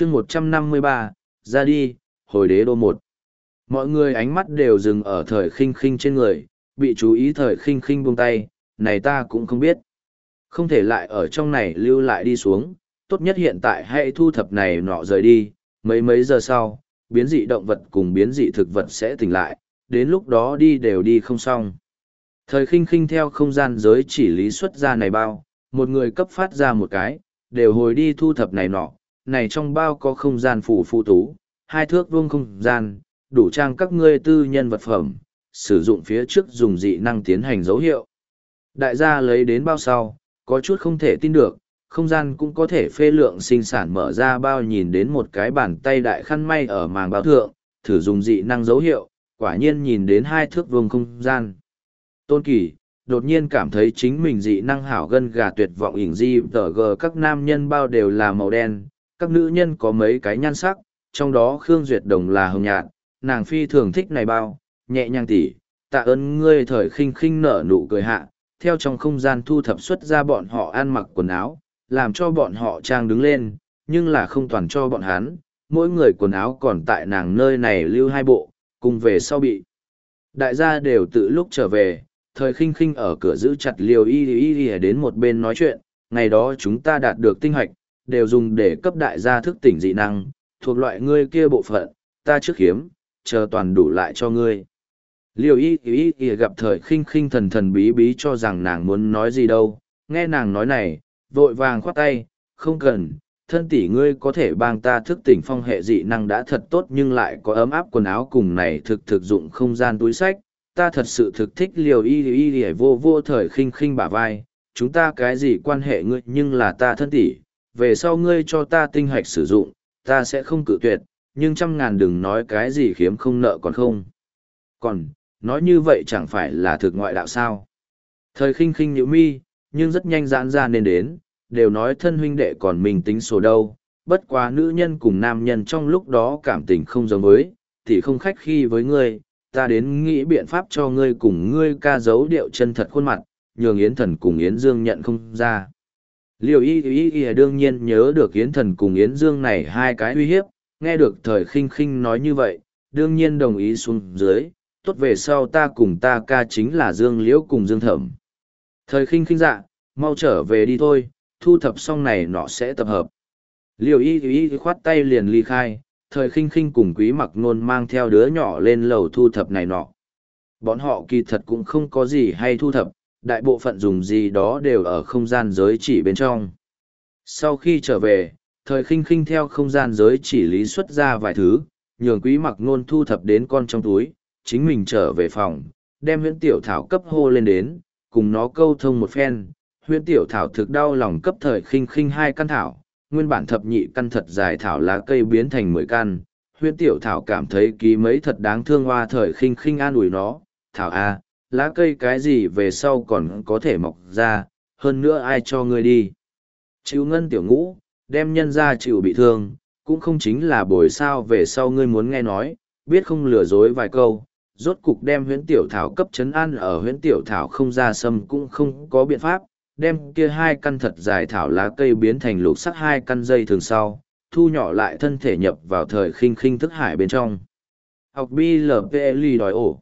chương một trăm năm mươi ba, ra đi, hồi đế đô một. Mọi người ánh mắt đều dừng ở thời khinh khinh trên người, bị chú ý thời khinh khinh buông tay, này ta cũng không biết. Không thể lại ở trong này lưu lại đi xuống, tốt nhất hiện tại hãy thu thập này nọ rời đi, mấy mấy giờ sau, biến dị động vật cùng biến dị thực vật sẽ tỉnh lại, đến lúc đó đi đều đi không xong. Thời khinh khinh theo không gian giới chỉ lý xuất ra này bao, một người cấp phát ra một cái, đều hồi đi thu thập này nọ này trong bao có không gian phủ phụ tú hai thước vuông không gian đủ trang các ngươi tư nhân vật phẩm sử dụng phía trước dùng dị năng tiến hành dấu hiệu đại gia lấy đến bao sau có chút không thể tin được không gian cũng có thể phê lượng sinh sản mở ra bao nhìn đến một cái bàn tay đại khăn may ở màng bao thượng, thử dùng dị năng dấu hiệu, quả nhiên nhìn đến hai thước vuông không gian. Tôn Kỳ, đột nhiên cảm thấy chính mình dị năng hảo gân gà tuyệt vọng ỉn di tờ gờ các nam nhân bao đều là màu đen, các nữ nhân có mấy cái nhan sắc, trong đó Khương Duyệt Đồng là hồng nhạt, nàng phi thường thích này bao, nhẹ nhàng tỉ, tạ ơn ngươi thời khinh khinh nở nụ cười hạ, theo trong không gian thu thập xuất ra bọn họ ăn mặc quần áo, làm cho bọn họ trang đứng lên, nhưng là không toàn cho bọn hắn, mỗi người quần áo còn tại nàng nơi này lưu hai bộ, cùng về sau bị. Đại gia đều tự lúc trở về, thời khinh khinh ở cửa giữ chặt liều y y y đến một bên nói chuyện, ngày đó chúng ta đạt được tinh hoạch, đều dùng để cấp đại gia thức tỉnh dị năng, thuộc loại ngươi kia bộ phận, ta trước hiếm, chờ toàn đủ lại cho ngươi. Liều y y y gặp thời khinh khinh thần thần bí bí cho rằng nàng muốn nói gì đâu, nghe nàng nói này, vội vàng khoát tay, không cần, thân tỷ ngươi có thể bang ta thức tỉnh phong hệ dị năng đã thật tốt nhưng lại có ấm áp quần áo cùng này thực thực dụng không gian túi sách, ta thật sự thực thích liều y y y vô vô thời khinh khinh bả vai, chúng ta cái gì quan hệ ngươi nhưng là ta thân tỷ, về sau ngươi cho ta tinh hạch sử dụng, ta sẽ không cự tuyệt, nhưng trăm ngàn đừng nói cái gì khiếm không nợ còn không. Còn, nói như vậy chẳng phải là thực ngoại đạo sao. Thời khinh khinh nhữ mi, nhưng rất nhanh giãn ra nên đến, đều nói thân huynh đệ còn mình tính số đâu, bất quá nữ nhân cùng nam nhân trong lúc đó cảm tình không giống với, thì không khách khi với ngươi, ta đến nghĩ biện pháp cho ngươi cùng ngươi ca giấu điệu chân thật khuôn mặt, nhường Yến Thần cùng Yến Dương nhận không ra. Liều y y y đương nhiên nhớ được Yến Thần cùng Yến Dương này hai cái uy hiếp, nghe được thời khinh khinh nói như vậy, đương nhiên đồng ý xuống dưới, tốt về sau ta cùng ta ca chính là Dương Liễu cùng Dương Thẩm. Thời khinh khinh dạ, mau trở về đi thôi, thu thập xong này nọ sẽ tập hợp. Liều y y khoát tay liền ly khai, thời khinh khinh cùng quý mặc nôn mang theo đứa nhỏ lên lầu thu thập này nọ. Bọn họ kỳ thật cũng không có gì hay thu thập, đại bộ phận dùng gì đó đều ở không gian giới chỉ bên trong. Sau khi trở về, thời khinh khinh theo không gian giới chỉ lý xuất ra vài thứ, nhường quý mặc nôn thu thập đến con trong túi, chính mình trở về phòng, đem huyễn tiểu thảo cấp hô lên đến, cùng nó câu thông một phen, huyễn tiểu thảo thực đau lòng cấp thời khinh khinh hai căn thảo, nguyên bản thập nhị căn thật dài thảo lá cây biến thành mười căn. Huyễn tiểu thảo cảm thấy ký mấy thật đáng thương hoa thời khinh khinh an ủi nó, thảo a, lá cây cái gì về sau còn có thể mọc ra, hơn nữa ai cho ngươi đi. Chịu ngân tiểu ngũ, đem nhân ra chịu bị thương, cũng không chính là bồi sao về sau ngươi muốn nghe nói, biết không lừa dối vài câu, rốt cục đem huyễn tiểu thảo cấp chấn an ở huyễn tiểu thảo không ra sâm cũng không có biện pháp, đem kia hai căn thật dài thảo lá cây biến thành lục sắc hai căn dây thường sau, thu nhỏ lại thân thể nhập vào thời khinh khinh thức hải bên trong. Học BLPLI đòi ổ.